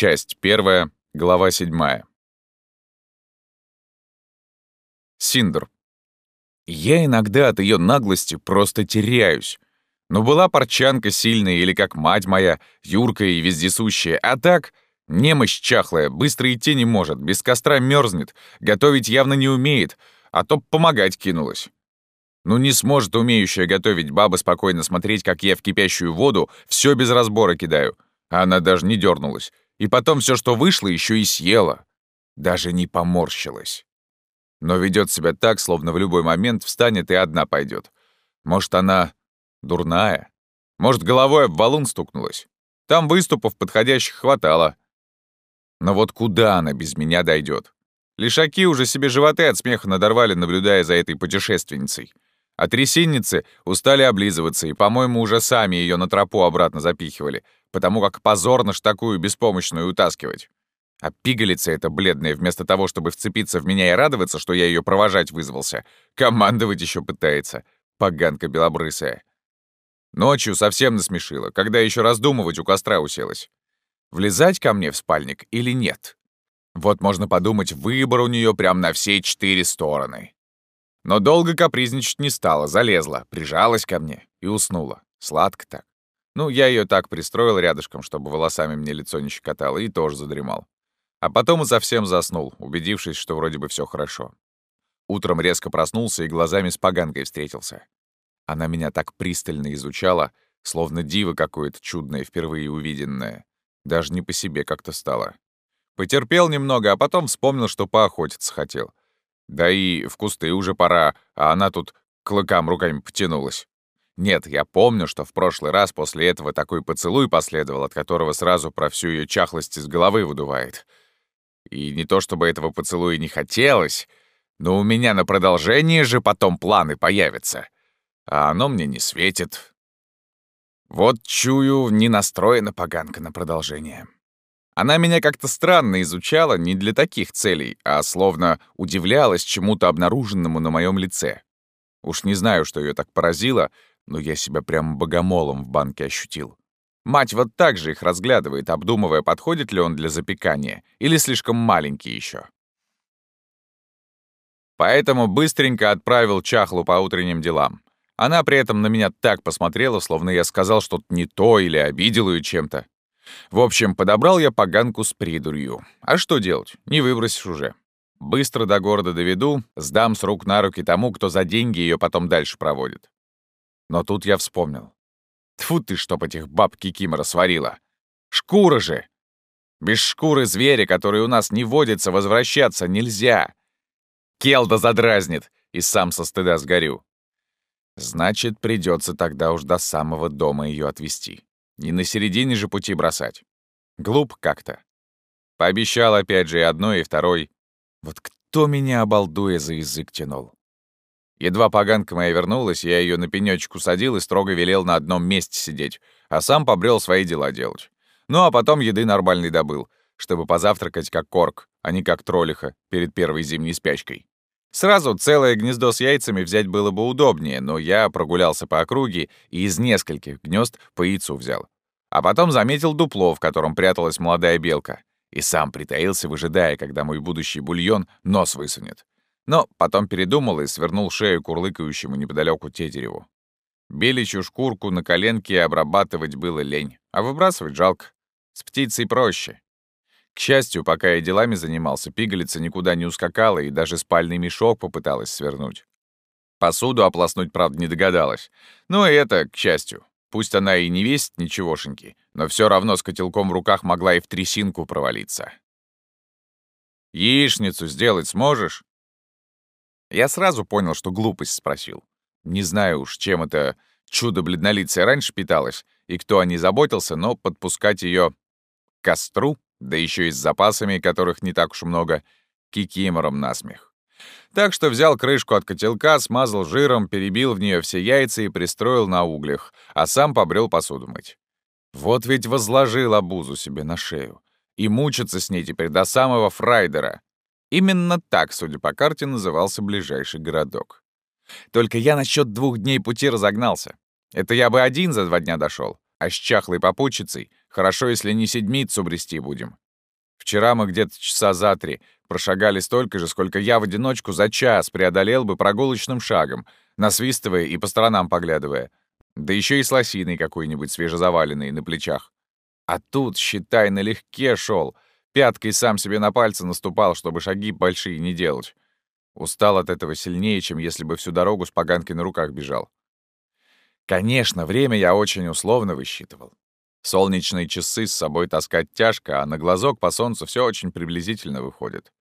Часть первая, глава седьмая. Синдер. Я иногда от ее наглости просто теряюсь. Но была парчанка сильная или как мать моя, юркая и вездесущая, а так немощь чахлая, быстро идти не может, без костра мерзнет, готовить явно не умеет, а то помогать кинулась. Ну не сможет умеющая готовить баба спокойно смотреть, как я в кипящую воду все без разбора кидаю. А она даже не дернулась. И потом все, что вышло, еще и съела. Даже не поморщилась. Но ведет себя так, словно в любой момент встанет и одна пойдет. Может, она дурная? Может, головой об валун стукнулась? Там выступов подходящих хватало. Но вот куда она без меня дойдет? Лишаки уже себе животы от смеха надорвали, наблюдая за этой путешественницей. А трясинницы устали облизываться и, по-моему, уже сами ее на тропу обратно запихивали, потому как позорно ж такую беспомощную утаскивать. А пигалица эта бледная, вместо того, чтобы вцепиться в меня и радоваться, что я ее провожать вызвался, командовать еще пытается. Поганка белобрысая. Ночью совсем насмешила, когда еще раздумывать у костра уселась. Влезать ко мне в спальник или нет? Вот можно подумать, выбор у нее прям на все четыре стороны. Но долго капризничать не стала, залезла, прижалась ко мне и уснула. Сладко так. Ну, я ее так пристроил рядышком, чтобы волосами мне лицо не щекотало, и тоже задремал. А потом и совсем заснул, убедившись, что вроде бы все хорошо. Утром резко проснулся и глазами с поганкой встретился. Она меня так пристально изучала, словно диво какое-то чудное, впервые увиденное. Даже не по себе как-то стало. Потерпел немного, а потом вспомнил, что поохотиться хотел. Да и в кусты уже пора, а она тут клыкам руками потянулась. Нет, я помню, что в прошлый раз после этого такой поцелуй последовал, от которого сразу про всю ее чахлость из головы выдувает. И не то чтобы этого поцелуя не хотелось, но у меня на продолжение же потом планы появятся. А оно мне не светит. Вот чую, не настроена поганка на продолжение. Она меня как-то странно изучала не для таких целей, а словно удивлялась чему-то обнаруженному на моем лице. Уж не знаю, что ее так поразило, но я себя прям богомолом в банке ощутил. Мать вот так же их разглядывает, обдумывая, подходит ли он для запекания или слишком маленький еще. Поэтому быстренько отправил Чахлу по утренним делам. Она при этом на меня так посмотрела, словно я сказал что-то не то или обидел ее чем-то. В общем, подобрал я поганку с придурью. А что делать? Не выбросишь уже. Быстро до города доведу, сдам с рук на руки тому, кто за деньги ее потом дальше проводит. Но тут я вспомнил. Тфу ты, чтоб этих баб Кикимора сварила. Шкура же! Без шкуры зверя, который у нас не водится, возвращаться нельзя. Келда задразнит, и сам со стыда сгорю. Значит, придется тогда уж до самого дома ее отвезти. Не на середине же пути бросать. Глуп как-то. Пообещал опять же и одной, и второй. Вот кто меня, обалдуя, за язык тянул? Едва поганка моя вернулась, я ее на пенечку усадил и строго велел на одном месте сидеть, а сам побрел свои дела делать. Ну а потом еды нормальной добыл, чтобы позавтракать как корк, а не как троллиха перед первой зимней спячкой. Сразу целое гнездо с яйцами взять было бы удобнее, но я прогулялся по округе и из нескольких гнезд по яйцу взял. А потом заметил дупло, в котором пряталась молодая белка, и сам притаился, выжидая, когда мой будущий бульон нос высунет. Но потом передумал и свернул шею курлыкающему неподалеку тетереву. Беличью шкурку на коленке обрабатывать было лень, а выбрасывать жалко. С птицей проще. К счастью, пока я делами занимался, пигалица никуда не ускакала и даже спальный мешок попыталась свернуть. Посуду ополоснуть, правда, не догадалась. Но и это, к счастью. Пусть она и не весит ничегошеньки, но все равно с котелком в руках могла и в трясинку провалиться. «Яичницу сделать сможешь?» Я сразу понял, что глупость спросил. Не знаю уж, чем это чудо бледнолицее раньше питалось, и кто о ней заботился, но подпускать ее к костру, да еще и с запасами, которых не так уж много, кикимором насмех. Так что взял крышку от котелка, смазал жиром, перебил в нее все яйца и пристроил на углях, а сам побрел посуду мыть. Вот ведь возложил обузу себе на шею. И мучиться с ней теперь до самого Фрайдера. Именно так, судя по карте, назывался ближайший городок. Только я насчет двух дней пути разогнался. Это я бы один за два дня дошел, а с чахлой попутчицей хорошо, если не седмицу брести будем. Вчера мы где-то часа за три прошагали столько же, сколько я в одиночку за час преодолел бы прогулочным шагом, насвистывая и по сторонам поглядывая. Да еще и с лосиной какой-нибудь свежезаваленной на плечах. А тут, считай, налегке шел, пяткой сам себе на пальцы наступал, чтобы шаги большие не делать. Устал от этого сильнее, чем если бы всю дорогу с поганкой на руках бежал. Конечно, время я очень условно высчитывал. Солнечные часы с собой таскать тяжко, а на глазок по солнцу все очень приблизительно выходит.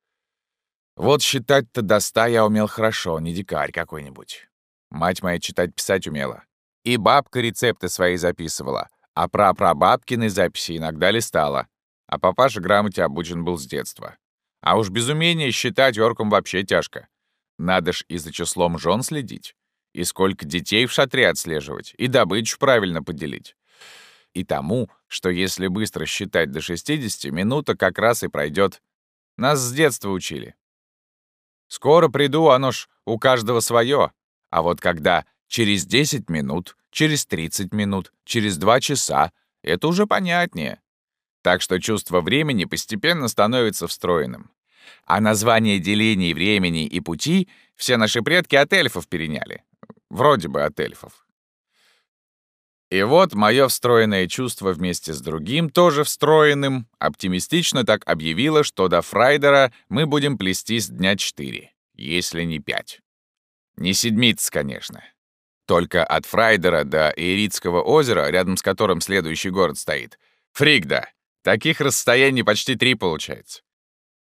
Вот считать-то до ста я умел хорошо, не дикарь какой-нибудь. Мать моя читать-писать умела. И бабка рецепты свои записывала, а прапрабабкины записи иногда листала. А папаша грамоте обучен был с детства. А уж без умения считать оркам вообще тяжко. Надо ж и за числом жен следить, и сколько детей в шатре отслеживать, и добычу правильно поделить и тому, что если быстро считать до 60, минута как раз и пройдет. Нас с детства учили. Скоро приду, оно ж у каждого свое. А вот когда через 10 минут, через 30 минут, через 2 часа, это уже понятнее. Так что чувство времени постепенно становится встроенным. А название делений времени и пути все наши предки от эльфов переняли. Вроде бы от эльфов. И вот мое встроенное чувство вместе с другим, тоже встроенным, оптимистично так объявило, что до Фрайдера мы будем плестись дня четыре, если не пять. Не седмиц, конечно. Только от Фрайдера до Иеритского озера, рядом с которым следующий город стоит, Фригда. Таких расстояний почти три получается.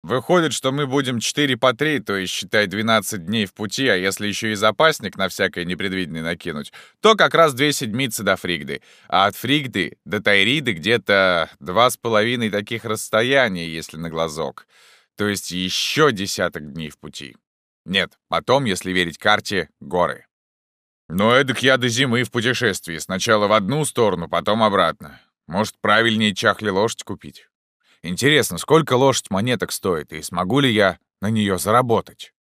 Выходит, что мы будем 4 по 3, то есть, считай, 12 дней в пути, а если еще и запасник на всякое непредвиденное накинуть, то как раз две седмицы до Фригды. А от Фригды до Тайриды где-то два с половиной таких расстояния, если на глазок. То есть еще десяток дней в пути. Нет, потом, если верить карте, горы. Но эдак я до зимы в путешествии. Сначала в одну сторону, потом обратно. Может, правильнее чахли лошадь купить? Интересно, сколько лошадь монеток стоит, и смогу ли я на нее заработать?